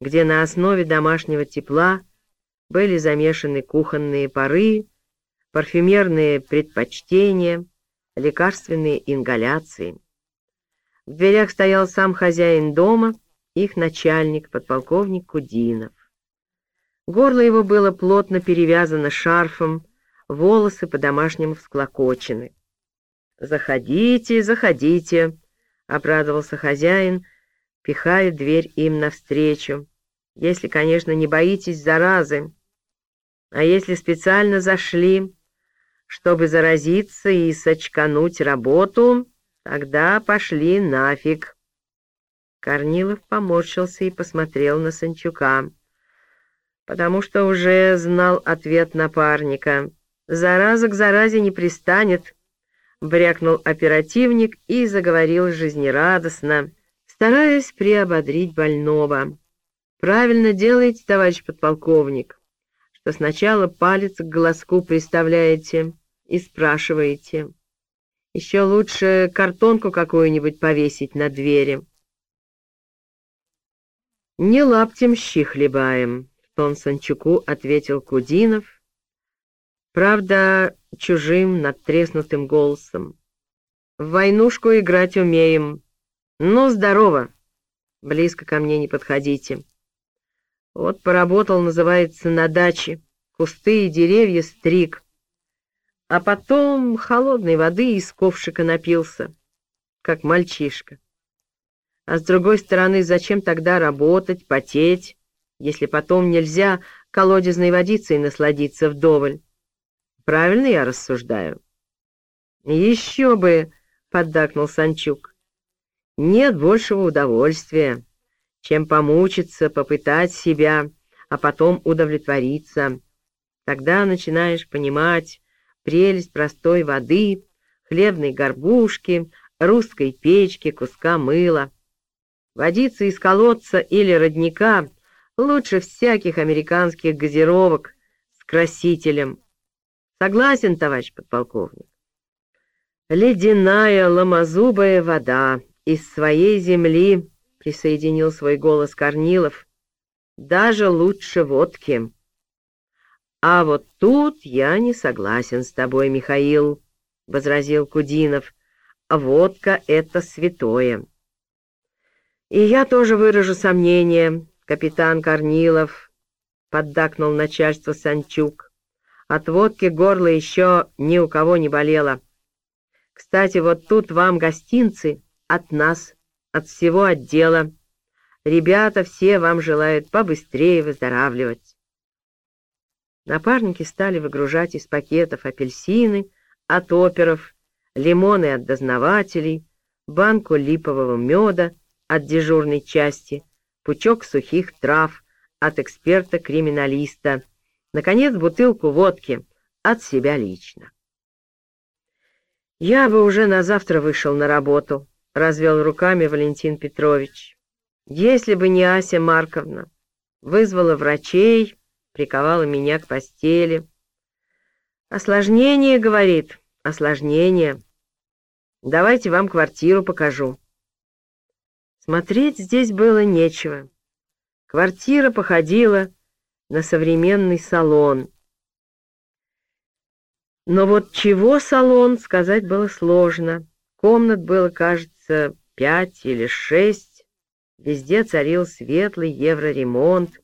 где на основе домашнего тепла были замешаны кухонные пары, парфюмерные предпочтения, лекарственные ингаляции. В дверях стоял сам хозяин дома, их начальник, подполковник Кудинов. Горло его было плотно перевязано шарфом, волосы по-домашнему всклокочены. «Заходите, заходите», — обрадовался хозяин, пихая дверь им навстречу. «Если, конечно, не боитесь заразы. А если специально зашли, чтобы заразиться и сочкануть работу, тогда пошли нафиг». Корнилов поморщился и посмотрел на Санчука, потому что уже знал ответ напарника. «Зараза к заразе не пристанет», — брякнул оперативник и заговорил жизнерадостно, стараясь приободрить больного. «Правильно делаете, товарищ подполковник, что сначала палец к глазку приставляете и спрашиваете. Еще лучше картонку какую-нибудь повесить на двери». «Не лаптем щи хлебаем», — тон Санчуку ответил Кудинов, правда, чужим надтреснутым голосом. «В войнушку играть умеем. Ну, здорово. Близко ко мне не подходите. Вот поработал, называется, на даче. Кусты и деревья стриг. А потом холодной воды из ковшика напился, как мальчишка. А с другой стороны, зачем тогда работать, потеть, если потом нельзя колодезной водицей насладиться вдоволь? Правильно я рассуждаю?» «Еще бы!» — поддакнул Санчук. «Нет большего удовольствия, чем помучиться, попытать себя, а потом удовлетвориться. Тогда начинаешь понимать прелесть простой воды, хлебной горбушки, русской печки, куска мыла. Водиться из колодца или родника лучше всяких американских газировок с красителем — Согласен, товарищ подполковник. Ледяная ломозубая вода из своей земли, присоединил свой голос Корнилов, даже лучше водки. А вот тут я не согласен с тобой, Михаил, — возразил Кудинов. Водка — это святое. И я тоже выражу сомнение, капитан Корнилов, — поддакнул начальство Санчук. От водки горло еще ни у кого не болело. Кстати, вот тут вам гостинцы от нас, от всего отдела. Ребята все вам желают побыстрее выздоравливать. Напарники стали выгружать из пакетов апельсины от оперов, лимоны от дознавателей, банку липового меда от дежурной части, пучок сухих трав от эксперта-криминалиста — Наконец, бутылку водки от себя лично. «Я бы уже на завтра вышел на работу», — развел руками Валентин Петрович. «Если бы не Ася Марковна, вызвала врачей, приковала меня к постели. Осложнение, — говорит, — осложнение. Давайте вам квартиру покажу». Смотреть здесь было нечего. Квартира походила на современный салон. Но вот чего салон, сказать было сложно. Комнат было, кажется, пять или шесть. Везде царил светлый евроремонт,